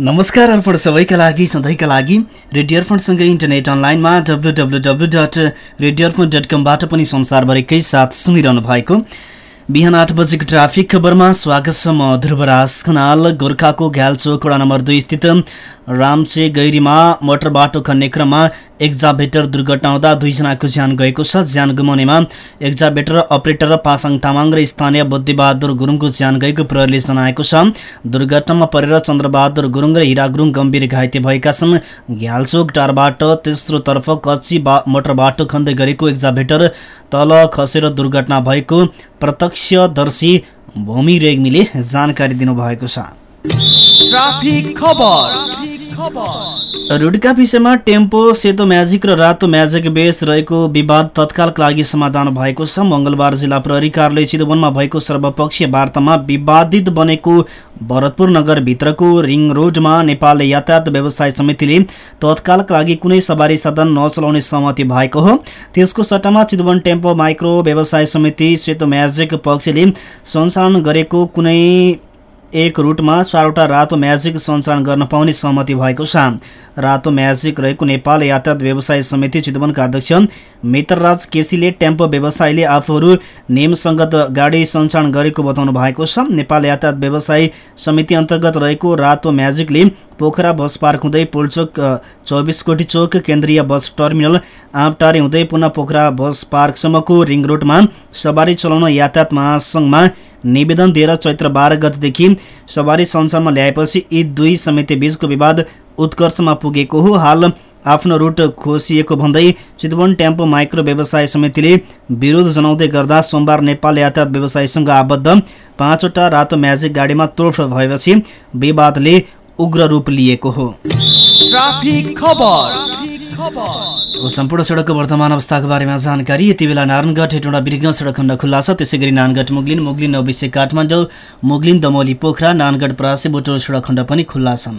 नमस्कार अर्पण सबैका लागि सधैँका लागि। रेडियो अर्पणसँगै इन्टरनेट अनलाइनमा W W W dot radio Arpan dot कमबाट पनि संसारभरिकै साथ सुनिरहनु भएको। बिहान आठ बजेको ट्राफिक खबरमा स्वागत छ म ध्रुवराज खनाल। गोर्खाको घ्यालचोक वडा नम्बर दुई स्थित रामचे गैरीमा मोटर बाटो खन्ने क्रममा एक्जाभेटर दुर्घटना हुँदा दुईजनाको ज्यान गएको छ। ज्यान गुमाउनेमा एक्जाभेटर अपरेटर पासाङ तामाङ र स्थानीय बुद्धिबहादुर गुरुङको ज्यान गएको प्रहरीले जनाएको छ। दुर्घटनामा परेर चन्द्रबहादुर गुरुङ र हिरा गुरुङ गम्भीर घाइते भएका छन्। घ्यालचोक टारबाट तेस्रोतर्फ कच्ची बा मोटर बाटो खन्दै गरेको एक्जाभेटर तल खसेर दुर्घटना भएको प्रत्यक्षदर्शी भूमि रेग्मीले जानकारी दिनुभएको छ। ट्राफिक खबर। रोडका विषयमा टेम्पो सेतो म्याजिक र रातो म्याजिक बेस रहेको विवाद तत्कालका लागि समाधान भएको छ। मङ्गलबार जिल्ला प्रहरी कार्यालय चितवनमा भएको सर्वपक्षीय वार्तामा विवादित बनेको भरतपुर नगरभित्रको रिङ रोडमा नेपाल यातायात व्यवसाय समितिले तत्कालका लागि कुनै सवारी साधन नचलाउने सहमति भएको हो। त्यसको सट्टामा चितवन टेम्पो माइक्रो व्यवसाय समिति सेतो म्याजिक पक्षले सञ्चालन गरेको कुनै एक रुटमा चारवटा रातो म्याजिक सञ्चालन गर्न पाउने सहमति भएको छ। रातो म्याजिक रहेको नेपाल यातायात व्यवसाय समिति चितवनका अध्यक्ष मित्रराज केसीले टेम्पो व्यवसायले आफूहरू नियमसङ्गत गाडी सञ्चालन गरेको बताउनु भएको छ। नेपाल यातायात व्यवसाय समिति अन्तर्गत रहेको रातो म्याजिकले पोखरा बस पार्क हुँदै पुलचोक चौबिस कोटी चोक केन्द्रीय बस टर्मिनल आँपटारी हुँदै पुनः पोखरा बस पार्कसम्मको रिङ रोडमा सवारी चलाउन यातायात महासङ्घमा निवेदन दिएर चैत्र बाह्र गतिदेखि सवारी सञ्चालनमा ल्याएपछि यी दुई समिति बीचको विवाद उत्कर्षमा पुगेको हो। हाल आफ्नो रुट खोसिएको भन्दै चितवन टेम्पो माइक्रो व्यवसाय समितिले विरोध जनाउँदै गर्दा सोमबार नेपाल यातायात व्यवसायसँग आबद्ध पाँचवटा रातो म्याजिक गाडीमा तोडफोड भएपछि विवादले उग्र रूप लिएको हो। ट्राफिक खबर। सम्पूर्ण सडकको वर्तमान अवस्थाको बारेमा जानकारी। यति बेला नारायणगढ हेटौँडा बिर्ग सडक खण्ड खुल्ला छ। त्यसै गरी नानगढ मुगलिन मुगलिन नौबिसे काठमाडौँ मुगलिन दमोली पोखरा नानगढ परासे बोटोल सडक खण्ड पनि खुल्ला छन्।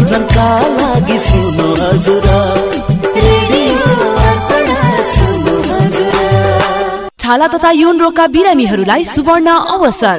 मनोरञ्जनका लागि सुन्नु हजुर। छाला तथा यौन रोगका बिरामीहरूलाई सुवर्ण अवसर।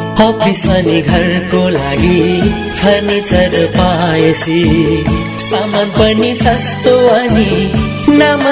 अफिस अनि घरको लागि फर्निचर पाएसी सामान पनि सस्तो अनि नाम